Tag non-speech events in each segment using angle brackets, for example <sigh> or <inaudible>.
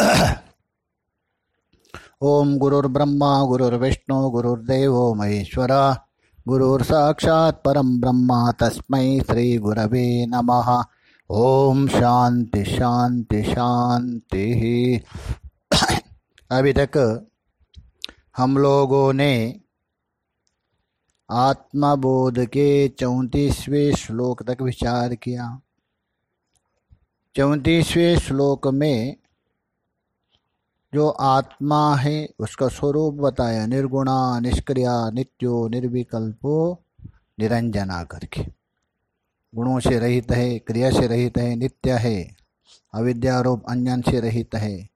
<coughs> ओम गुरुर्ब्रह्मा, गुरुर्विष्णु, गुरुर्देव महेश्वर, गुरुर्साक्षात् परम ब्रह्म तस्मै श्री गुरवे नमः। ओम शांति शांति शांति। <coughs> अभी तक हम लोगों ने आत्मबोध के चौंतीसवें श्लोक तक विचार किया। चौंतीसवें श्लोक में जो आत्मा है, उसका स्वरूप बताया, निर्गुणा, निष्क्रिया, नित्यो, निर्विकल्पो, निरंजना करके। गुणों से रहित है, क्रिया से रहित है, नित्य है। अविद्यारोप अंजन से रहित है,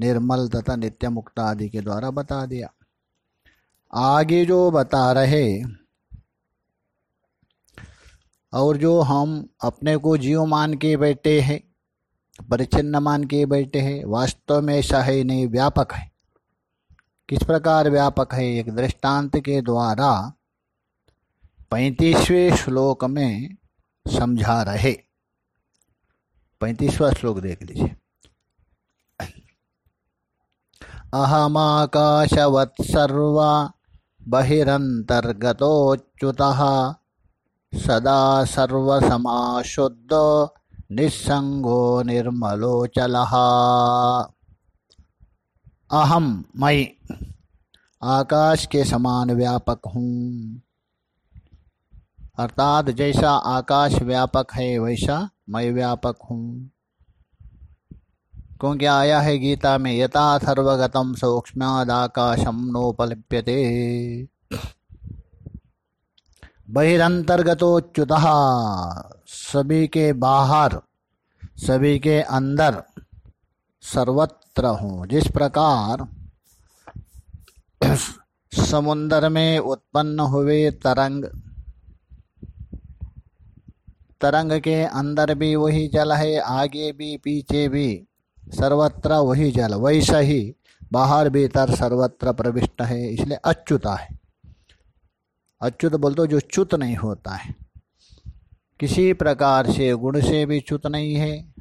निर्मल तथा नित्य मुक्त आदि के द्वारा बता दिया। आगे जो बता रहे, और जो हम अपने को जीव मान के बैठे हैं परिचिन्न मान के बैठे हैं। वास्तव में ऐसा है, नहीं, व्यापक है। किस प्रकार व्यापक है? एक दृष्टांत के द्वारा पैंतीसवें श्लोक में समझा रहे। पैंतीसवा श्लोक देख लीजिए। अहमाकाशवत् सर्वा बहिरन्तर्गतोच्युतः सदा सर्वसमाशुद्ध निस्संगो निर्मलोचलः अहम मैं आकाश के समान व्यापक हूँ। अर्थात जैसा आकाश व्यापक है, वैसा मैं व्यापक हूँ। क्योंकि आया है गीता में, यथा सर्वगतम सूक्ष्मादाकाशम नोपलिप्यते। बहिरंतर्गतोच्युत। सभी के बाहर, सभी के अंदर सर्वत्र हूँ। जिस प्रकार समुन्दर में उत्पन्न हुए तरंग तरंग के अंदर भी वही जल है, आगे भी, पीछे भी, सर्वत्र वही जल। वैसा ही बाहर भीतर सर्वत्र प्रविष्ट है, इसलिए अच्युता है। अच्युत बोल तो जो च्युत नहीं होता है। किसी प्रकार से गुण से भी च्युत नहीं है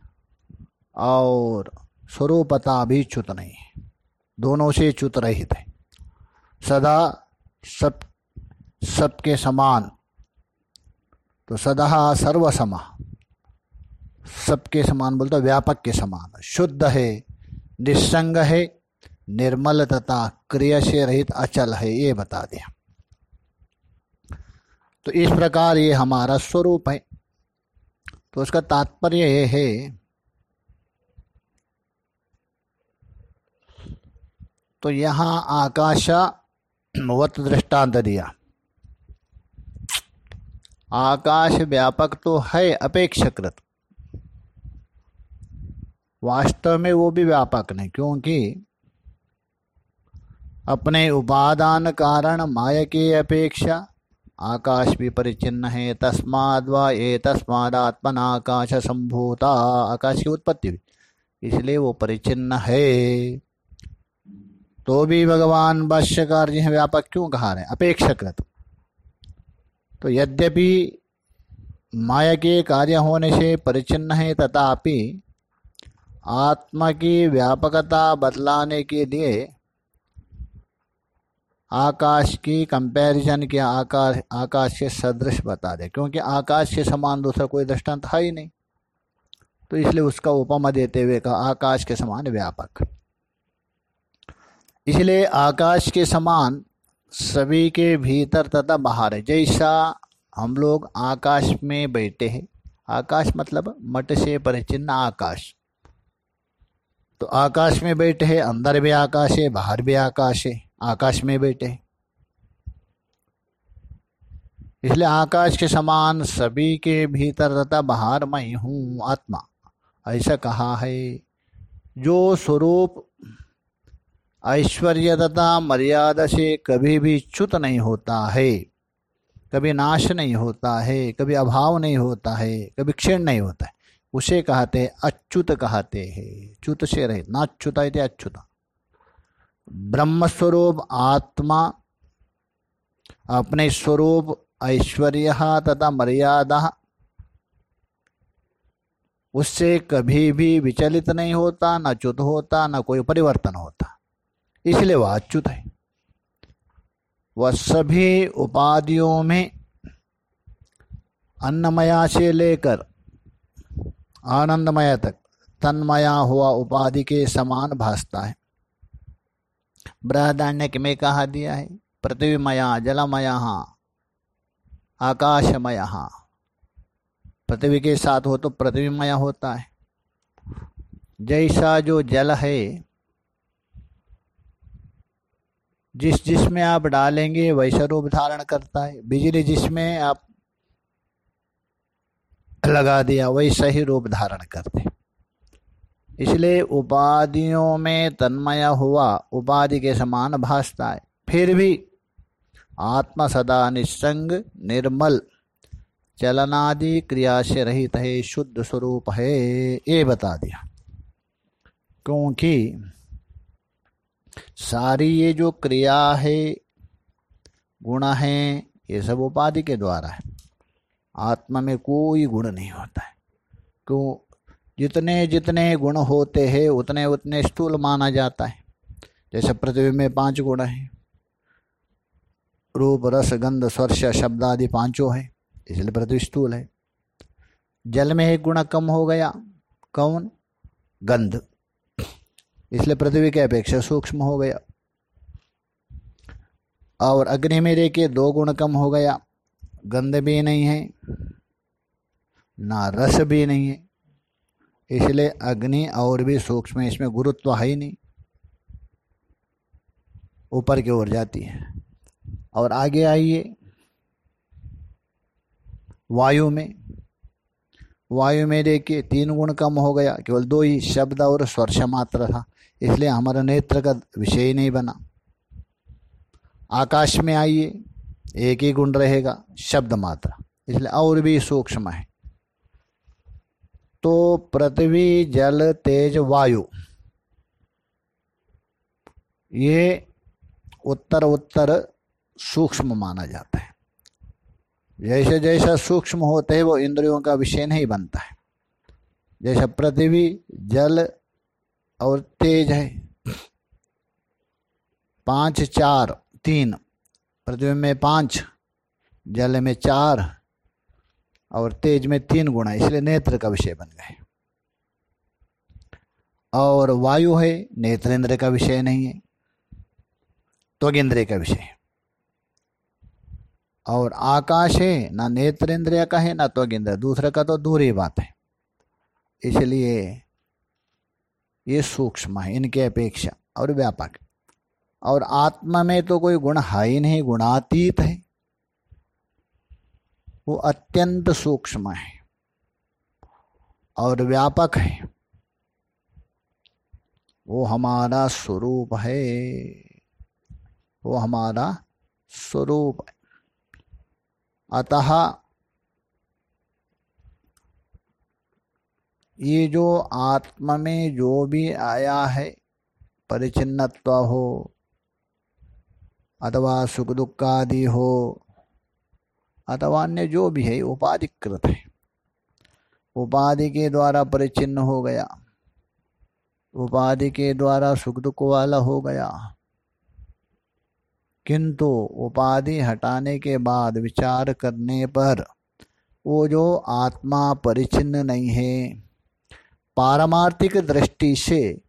और स्वरूपता भी च्युत नहीं है। दोनों से च्युत रहित है। सदा सब, सबके समान। तो सदा सर्वसमा। सबके समान बोलते व्यापक के समान। शुद्ध है, निस्संग है, निर्मल तथा क्रिया से रहित अचल है, ये बता दिया। तो इस प्रकार ये हमारा स्वरूप है। तो उसका तात्पर्य ये है तो यहाँ आकाश वत दृष्टांत दिया। आकाश व्यापक तो है अपेक्षाकृत। वास्तव में वो भी व्यापक नहीं, क्योंकि अपने उपादान कारण माया की अपेक्षा आकाश भी परिचिन्न है तस्माद व ये तस्मादात्मन आकाश संभूता आकाश की उत्पत्ति भी इसलिए वो परिचिन्न है। तो भी भगवान भाष्यकार जी व्यापक क्यों कहा रहे अपेक्षाकृत। तो यद्यपि माया के कार्य होने से परिचिन्न है, तथापि आत्मा की व्यापकता बदलाने के लिए आकाश की कंपैरिजन के आकाश आकाश के सदृश बता दे, क्योंकि आकाश के समान दूसरा कोई दृष्टांत है ही नहीं। तो इसलिए उसका उपमा देते हुए कहा, आकाश के समान व्यापक। इसलिए आकाश के समान सभी के भीतर तथा बाहर है। जैसा हम लोग आकाश में बैठे हैं, आकाश मतलब मट से परिचिन्न आकाश। तो आकाश में बैठे हैं, अंदर भी आकाश है, बाहर भी आकाश है। आकाश में बैठे। इसलिए आकाश के समान सभी के भीतर तथा बाहर मैं हूँ आत्मा। ऐसा कहा है। जो स्वरूप ऐश्वर्य तथा मर्यादा से कभी भी च्युत नहीं होता है, कभी नाश नहीं होता है, कभी अभाव नहीं होता है, कभी क्षीण नहीं होता है। उसे कहते अच्युत कहते हैं। च्युत से रहे नाच्युता अच्युत। ब्रह्मस्वरूप आत्मा, अपने स्वरूप ऐश्वर्य तथा मर्यादा, उससे कभी भी विचलित नहीं होता, ना च्युत होता, ना कोई परिवर्तन होता। इसलिए वह अच्युत है। वह सभी उपाधियों में अन्नमया से लेकर आनंदमय तक, तन्मया हुआ उपाधि के समान भासता है। बृहदान्य में कहा दिया है, पृथ्वीमया, जलमया, आकाशमय। पृथ्वी के साथ हो तो पृथ्वीमय होता है। जैसा जो जल है, जिस जिसमें आप डालेंगे, वैसा रूप धारण करता है। बिजली जिसमें आप लगा दिया, वैसा ही रूप धारण करते इसलिए उपाधियों में तन्मय हुआ, उपाधि के समान भासता है। फिर भी आत्मा सदा निस्संग, निर्मल, चलनादि क्रिया से रहित है, शुद्ध स्वरूप है, ये बता दिया। क्योंकि सारी ये जो क्रिया है, गुण है, ये सब उपाधि के द्वारा है। आत्मा में कोई गुण नहीं होता है। क्यों? जितने जितने गुण होते हैं, उतने उतने स्थूल माना जाता है। जैसे पृथ्वी में पाँच गुण हैं। रूप, रस, गंध, स्पर्श, शब्द आदि पाँचों है, इसलिए पृथ्वी स्थूल है। जल में एक गुण कम हो गया, कौन? गंध। इसलिए पृथ्वी के अपेक्षा सूक्ष्म हो गया। और अग्नि में देखिए, दो गुण कम हो गया, गंध भी नहीं है, ना रस भी नहीं है। इसलिए अग्नि और भी सूक्ष्म इसमें गुरुत्व है ही नहीं। ऊपर की ओर जाती है। और आगे आइए। वायु में। वायु में देखिए, तीन गुण कम हो गया, केवल दो ही, शब्द और स्पर्श मात्र था। इसलिए हमारा नेत्र का विषय ही नहीं बना। आकाश में आइए, एक ही गुण रहेगा, शब्द मात्र। इसलिए और भी सूक्ष्म है। तो पृथ्वी, जल, तेज, वायु। ये उत्तर उत्तर सूक्ष्म माना जाता है। जैसे, जैसा सूक्ष्म होते हैं, वो इंद्रियों का विषय नहीं बनता है। जैसे पृथ्वी, जल और तेज है। पाँच, चार, तीन। पृथ्वी में पाँच, जल में चार और तेज में तीन गुण, इसलिए नेत्र का विषय बन गए। और वायु है नेत्रेंद्र का विषय नहीं है त्वगेंद्र का विषय और आकाश है, ना नेत्रेंद्रिय का है, ना त्वगेंद्र दूसरे का तो दूर बात है। इसलिए ये सूक्ष्म है, इनके अपेक्षा, और व्यापक। और आत्मा में तो कोई गुण है ही नहीं, गुणातीत है। वो अत्यंत सूक्ष्म है और व्यापक है। वो हमारा स्वरूप है। वो हमारा स्वरूप है। अतः ये जो आत्मा में जो भी आया है, परिचिन्नत्व हो, अथवा सुख दुख आदि हो अथवा अन्य जो भी है, उपाधिकृत है। उपाधि के द्वारा परिचिन्न हो गया। उपाधि के द्वारा सुख दुख वाला हो गया। किंतु उपाधि हटाने के बाद विचार करने पर वो जो आत्मा परिचिन्न नहीं है, पारमार्थिक दृष्टि से,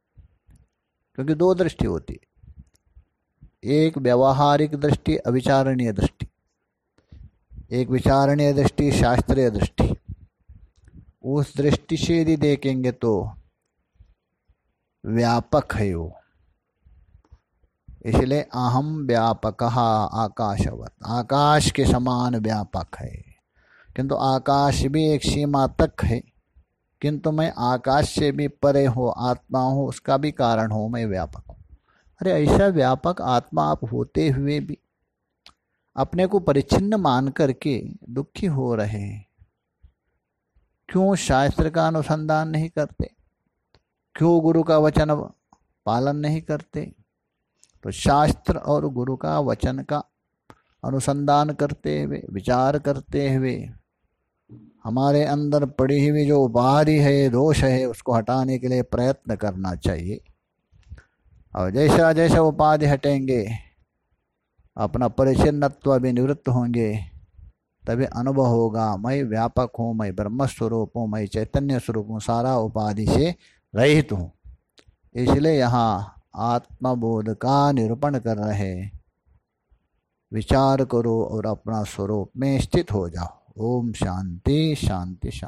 क्योंकि दो दृष्टि होती एक व्यवहारिक दृष्टि, अविचारणीय दृष्टि। एक विचारणीय दृष्टि, शास्त्रीय दृष्टि। उस दृष्टि से यदि देखेंगे तो व्यापक है वो। इसलिए अहम व्यापक आकाशवत। आकाश के समान व्यापक है। किंतु आकाश भी एक सीमा तक है। किंतु मैं आकाश से भी परे हो, आत्मा हूँ, उसका भी कारण हो, मैं व्यापक हूँ। अरे ऐसा व्यापक आत्मा आप होते हुए भी अपने को परिच्छिन्न मान करके दुखी हो रहे हैं। क्यों शास्त्र का अनुसंधान नहीं करते? क्यों गुरु का वचन पालन नहीं करते? तो शास्त्र और गुरु का वचन का अनुसंधान करते हुए, विचार करते हुए, हमारे अंदर पड़ी हुई जो उपाधि है, दोष है, उसको हटाने के लिए प्रयत्न करना चाहिए। और जैसा जैसा उपाधि हटेंगे अपना परिचिन्नत्व भी निवृत्त होंगे, तभी अनुभव होगा। मैं व्यापक हूँ मैं ब्रह्म स्वरूप हूँ मैं चैतन्य स्वरूप हूँ, सारा उपाधि से रहित हूँ। इसलिए यहाँ आत्मबोध का निरूपण कर रहे विचार करो और अपना स्वरूप में स्थित हो जाओ। ओम शांति शांति शांति।